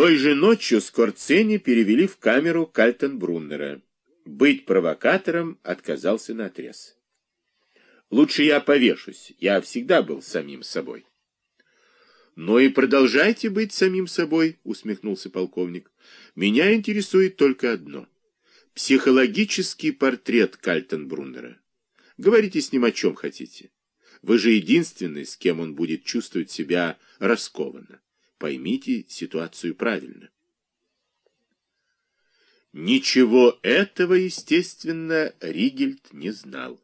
Той же ночью Скорцени перевели в камеру Кальтенбруннера. Быть провокатором отказался наотрез. Лучше я повешусь, я всегда был самим собой. «Но и продолжайте быть самим собой», — усмехнулся полковник. «Меня интересует только одно. Психологический портрет Кальтенбруннера. Говорите с ним о чем хотите. Вы же единственный, с кем он будет чувствовать себя раскованно. Поймите ситуацию правильно». Ничего этого, естественно, Ригельд не знал.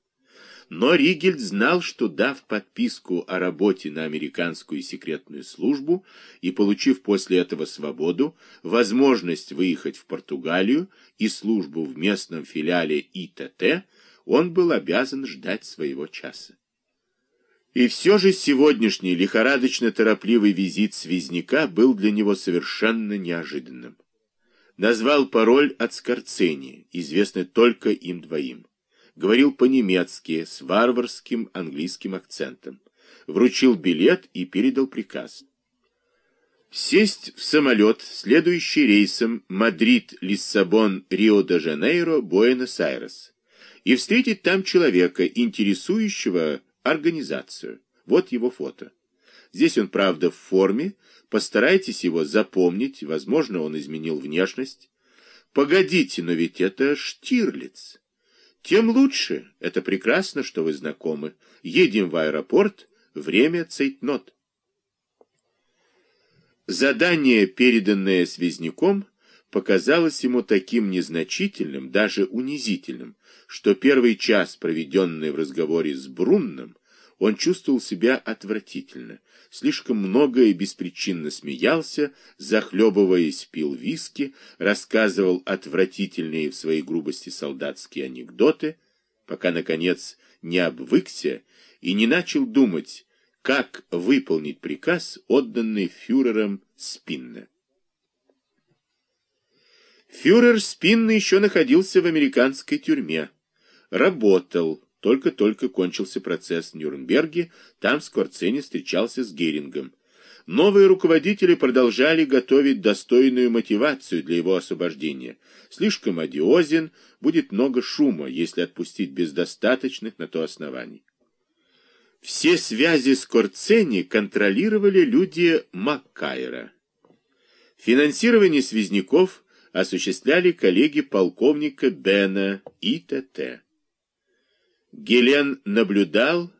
Но Ригельд знал, что дав подписку о работе на американскую секретную службу и получив после этого свободу, возможность выехать в Португалию и службу в местном филиале ИТТ, он был обязан ждать своего часа. И все же сегодняшний лихорадочно-торопливый визит связника был для него совершенно неожиданным. Назвал пароль от Скорцени, известный только им двоим говорил по-немецки с варварским английским акцентом, вручил билет и передал приказ. Сесть в самолет, следующий рейсом Мадрид, Лиссабон, Рио-де-Жанейро, Буэнос-Айрес, и встретить там человека, интересующего организацию. Вот его фото. Здесь он, правда, в форме, постарайтесь его запомнить, возможно, он изменил внешность. Погодите, но ведь это Штирлиц. Тем лучше. Это прекрасно, что вы знакомы. Едем в аэропорт. Время цейтнот. Задание, переданное связняком, показалось ему таким незначительным, даже унизительным, что первый час, проведенный в разговоре с Брунном, он чувствовал себя отвратительно, слишком много и беспричинно смеялся, захлебываясь, пил виски, рассказывал отвратительные в своей грубости солдатские анекдоты, пока, наконец, не обвыкся и не начал думать, как выполнить приказ, отданный фюрером Спинне. Фюрер Спинне еще находился в американской тюрьме, работал, только-только кончился процесс в Нюрнберге, там Скворцени встречался с Герингом. Новые руководители продолжали готовить достойную мотивацию для его освобождения. Слишком одиозен, будет много шума, если отпустить без достаточных на то оснований. Все связи с Корцени контролировали люди Маккайра. Финансирование связняков осуществляли коллеги полковника Бена и т.т. Гелен наблюдал,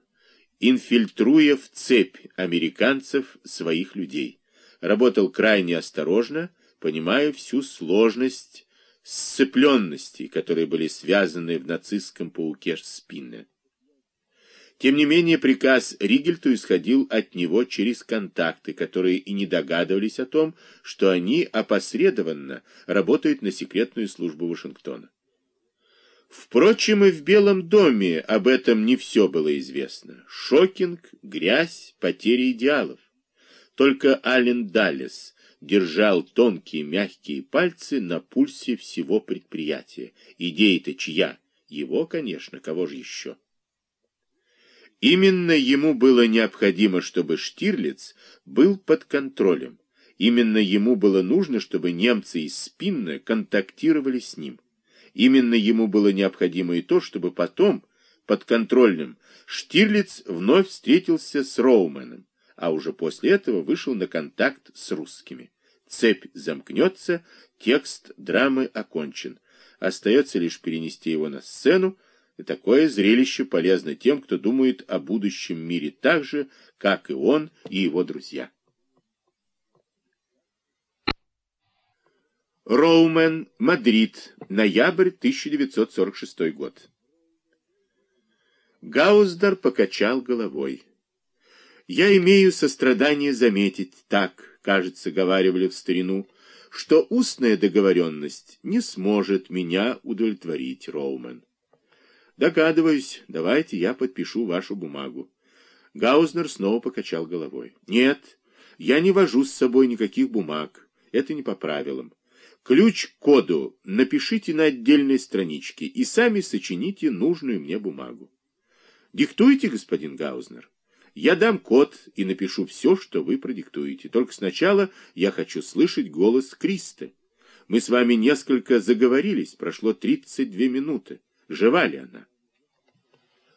инфильтруя в цепь американцев своих людей. Работал крайне осторожно, понимая всю сложность сцепленностей, которые были связаны в нацистском пауке спины. Тем не менее, приказ Ригельту исходил от него через контакты, которые и не догадывались о том, что они опосредованно работают на секретную службу Вашингтона. Впрочем, и в Белом доме об этом не все было известно. Шокинг, грязь, потери идеалов. Только Ален Даллес держал тонкие мягкие пальцы на пульсе всего предприятия. Идея-то чья? Его, конечно, кого же еще? Именно ему было необходимо, чтобы Штирлиц был под контролем. Именно ему было нужно, чтобы немцы из Спинна контактировали с ним. Именно ему было необходимо и то, чтобы потом, под контрольным, Штирлиц вновь встретился с Роуменом, а уже после этого вышел на контакт с русскими. Цепь замкнется, текст драмы окончен. Остается лишь перенести его на сцену, и такое зрелище полезно тем, кто думает о будущем мире так же, как и он и его друзья. Роумен, Мадрид, ноябрь 1946 год. Гауздар покачал головой. Я имею сострадание заметить, так, кажется, говаривали в старину, что устная договоренность не сможет меня удовлетворить, Роумен. Догадываюсь, давайте я подпишу вашу бумагу. Гаузнер снова покачал головой. Нет, я не вожу с собой никаких бумаг. Это не по правилам. Ключ к коду напишите на отдельной страничке и сами сочините нужную мне бумагу. Диктуйте, господин Гаузнер. Я дам код и напишу все, что вы продиктуете. Только сначала я хочу слышать голос Кристы. Мы с вами несколько заговорились, прошло 32 минуты. Жива ли она?